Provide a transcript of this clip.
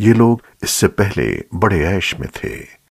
ये लोग इससे पहले बड़े ऐश में थे।